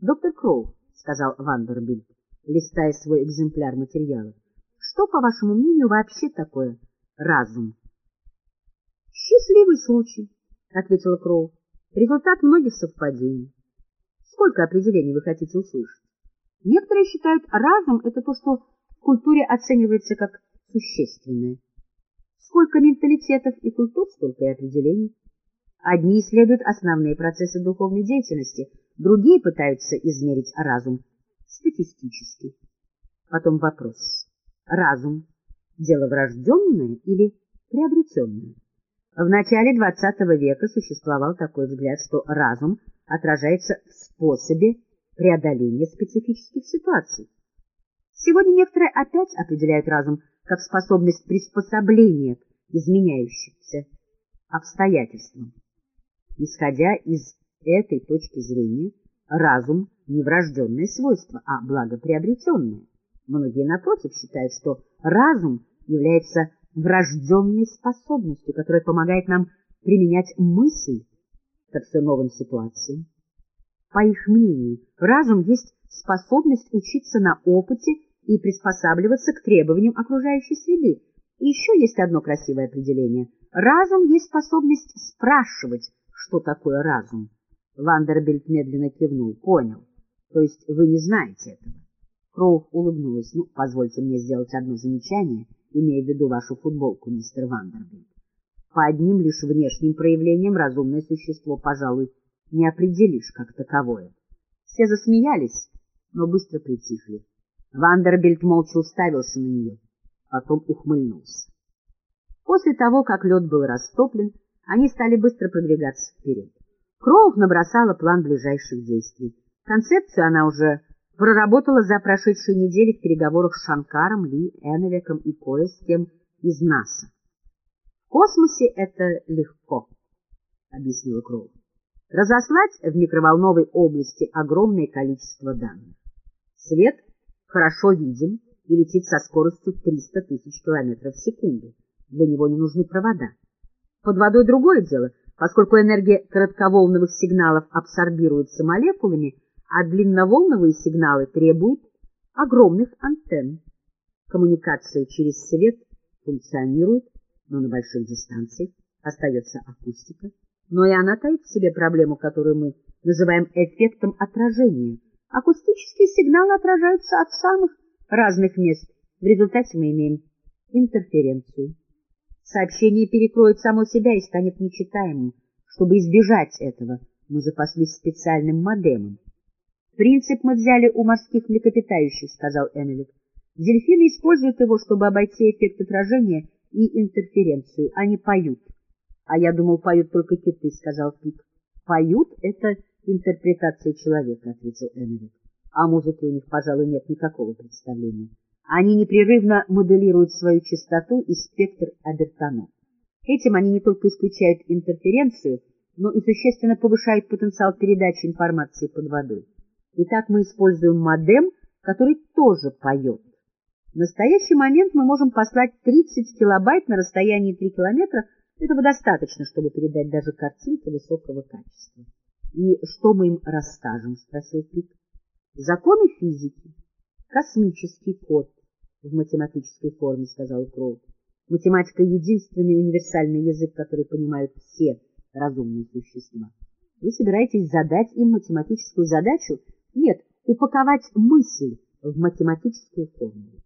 — Доктор Кроу, — сказал Вандербильд, листая свой экземпляр материала, — что, по вашему мнению, вообще такое разум? — Счастливый случай, — ответила Кроу. — Результат многих совпадений. Сколько определений вы хотите услышать? Некоторые считают, разум — это то, что в культуре оценивается как существенное. Сколько менталитетов и культур, столько и определений. Одни исследуют основные процессы духовной деятельности, другие пытаются измерить разум статистически. Потом вопрос. Разум – дело врожденное или приобретенное? В начале XX века существовал такой взгляд, что разум отражается в способе преодоления специфических ситуаций. Сегодня некоторые опять определяют разум как способность приспособления к изменяющимся обстоятельствам. Исходя из этой точки зрения, разум — не врожденное свойство, а благоприобретенное. Многие, напротив, считают, что разум является врожденной способностью, которая помогает нам применять мысль ко все новым ситуациям. По их мнению, разум есть способность учиться на опыте и приспосабливаться к требованиям окружающей среды. И еще есть одно красивое определение. Разум есть способность спрашивать, что такое разум. Вандербильд медленно кивнул. Понял. То есть вы не знаете этого? Кроув улыбнулась. Ну, позвольте мне сделать одно замечание, имея в виду вашу футболку, мистер Вандербильд. По одним лишь внешним проявлениям разумное существо, пожалуй, не определишь как таковое. Все засмеялись, но быстро притихли. Вандербильд молча уставился на нее, потом ухмыльнулся. После того, как лед был растоплен, они стали быстро продвигаться вперед. Кроув набросала план ближайших действий. Концепцию она уже проработала за прошедшие недели в переговорах с Шанкаром, Ли, Эновиком и кое с кем из НАСА. В космосе это легко, — объяснила Кроув. Разослать в микроволновой области огромное количество данных. Свет хорошо видим и летит со скоростью 300 тысяч километров в секунду. Для него не нужны провода. Под водой другое дело, поскольку энергия коротковолновых сигналов абсорбируется молекулами, а длинноволновые сигналы требуют огромных антенн. Коммуникация через свет функционирует, но на больших дистанциях остается акустика. Но и она таит в себе проблему, которую мы называем эффектом отражения. Акустические сигналы отражаются от самых разных мест. В результате мы имеем интерференцию. Сообщение перекроет само себя и станет нечитаемым. Чтобы избежать этого, мы запаслись специальным модемом. «Принцип мы взяли у морских млекопитающих», — сказал Эннелик. «Дельфины используют его, чтобы обойти эффект отражения и интерференцию. Они поют». «А я думал, поют только киты», — сказал Пик. «Поют — это интерпретация человека», — ответил Эннелик. «А музыки у них, пожалуй, нет никакого представления». Они непрерывно моделируют свою частоту и спектр обертонов. Этим они не только исключают интерференцию, но и существенно повышают потенциал передачи информации под водой. Итак, мы используем модем, который тоже поет. В настоящий момент мы можем послать 30 килобайт на расстоянии 3 километра. Этого достаточно, чтобы передать даже картинки высокого качества. — И что мы им расскажем? — спросил Пик. — Законы физики, космический код, в математической форме, — сказал Кроу. Математика — единственный универсальный язык, который понимают все разумные существа. Вы собираетесь задать им математическую задачу? Нет, упаковать мысль в математическую формулу.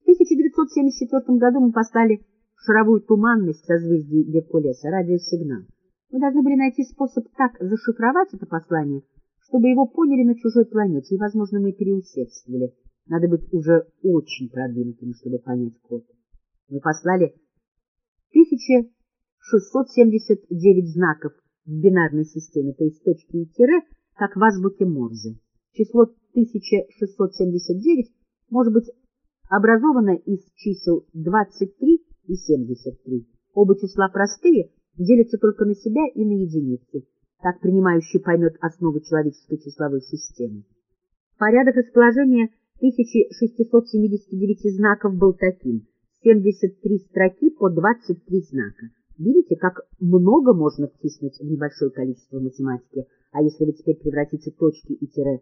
В 1974 году мы послали в шаровую туманность созвездий Геркулеса радиосигнал. Мы должны были найти способ так зашифровать это послание, чтобы его поняли на чужой планете, и, возможно, мы переусердствовали. Надо быть уже очень продвинутым, чтобы понять код. Мы послали 1679 знаков в бинарной системе, то есть точки и тире, как в азбуке Морзе. Число 1679 может быть образовано из чисел 23 и 73. Оба числа простые, делятся только на себя и на единицу. Так принимающий поймет основу человеческой числовой системы. Порядок расположения 1679 знаков был таким, 73 строки по 23 знака. Видите, как много можно втиснуть в небольшое количество математики, а если вы теперь превратите точки и тире